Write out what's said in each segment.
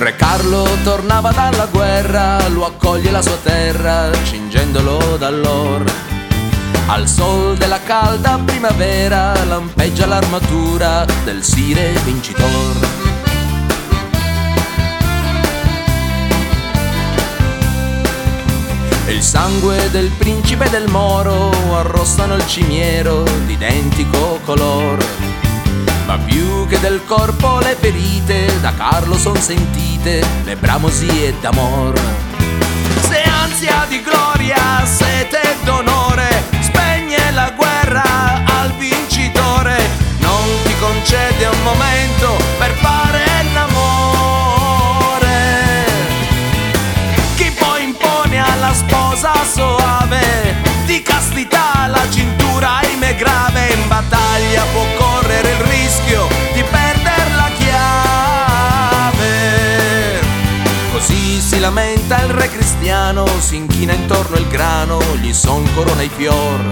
Re Carlo tornava dalla guerra, lo accoglie la sua terra, cingendolo dall'or. Al sol della calda primavera lampeggia l'armatura del sire vincitor. Il sangue del principe del Moro arrossano il cimiero d'identico color. Ma più che del corpo le ferite da Carlo son sentite le bramosie d'amor. Se ansia di gloria, sete d'onore, spegne la guerra al vincitore, non ti concede un momento per fare l'amore. Chi poi impone alla sposa soave di castità la cintura ahimè grave in battaglia può lamenta il re cristiano, si inchina intorno il grano, gli son corona i fior.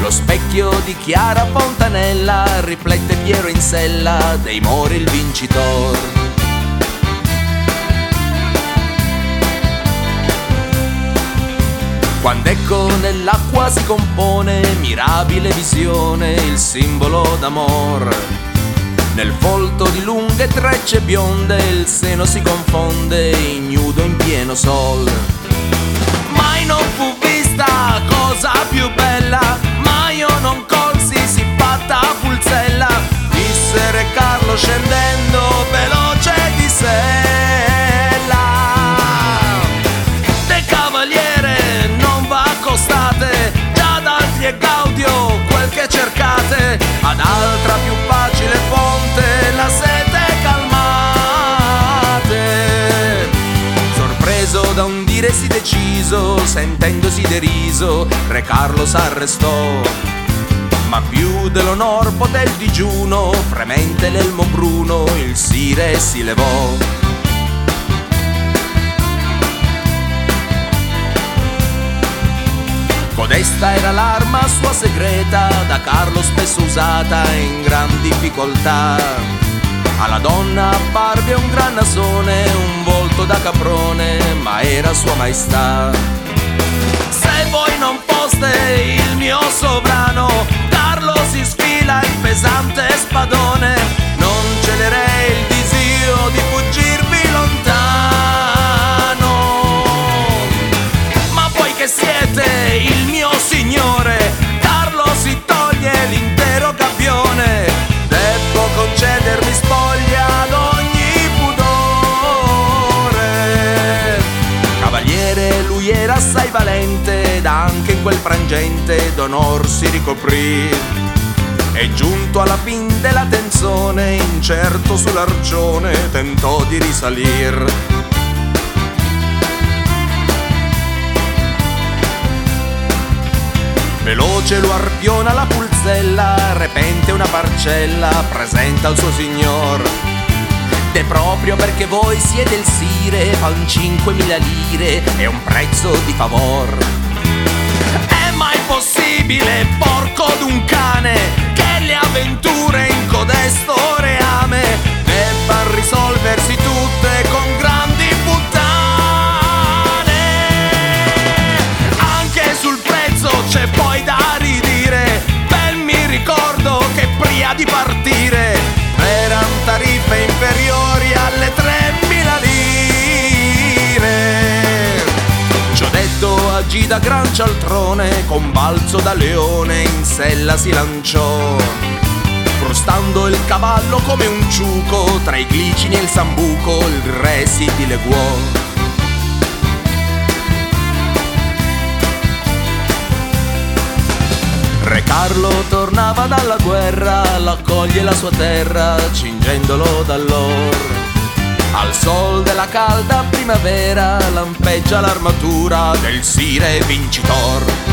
Lo specchio di Chiara Fontanella riflette Piero in sella, dei mori il vincitor. Quando ecco nell'acqua si compone mirabile visione, il simbolo d'amor. Nel folto di lunghe trecce bionde il seno si confonde ignudo in pieno sol. Mai non fu vista cosa più bella, mai io non colsi si fatta pulzella, disse Re Carlo scendendo veloce di sella. De cavaliere non va già d'altri e gaudio quel che cercate, ad altra sentendosi deriso, Re Carlo s'arrestò. Ma più dell'onor poté il digiuno, fremente l'elmo bruno, il sire si levò. Codesta era l'arma sua segreta, da Carlo spesso usata in gran difficoltà. Alla donna apparve un gran nasone, un volto da caprone, ma era sua maestà. Voi non foste il mio sovrano, Carlo si sfila il pesante spadone, non celerei il disio di fuggirvi lontano. Ma voi che siete il mio signore, Carlo si toglie l'intero gabbione, devo concedermi spoglia ad ogni pudore. Cavaliere, lui era assai valente, ed anche in quel frangente d'onor si ricoprì. E giunto alla fin della tenzone, incerto sull'arcione, tentò di risalir. Veloce lo arpiona la pulzella, repente una parcella, presenta al suo signor. Proprio perché voi siete il sire, fa un 5.000 lire, è un prezzo di favor. È mai possibile, porco d'un cane, da gran cialtrone, con balzo da leone in sella si lanciò. Frustando il cavallo come un ciuco, tra i glicini e il sambuco il re si dileguò. Re Carlo tornava dalla guerra, l'accoglie la sua terra, cingendolo dall'or. Al sol della calda primavera lampeggia l'armatura del sire vincitor.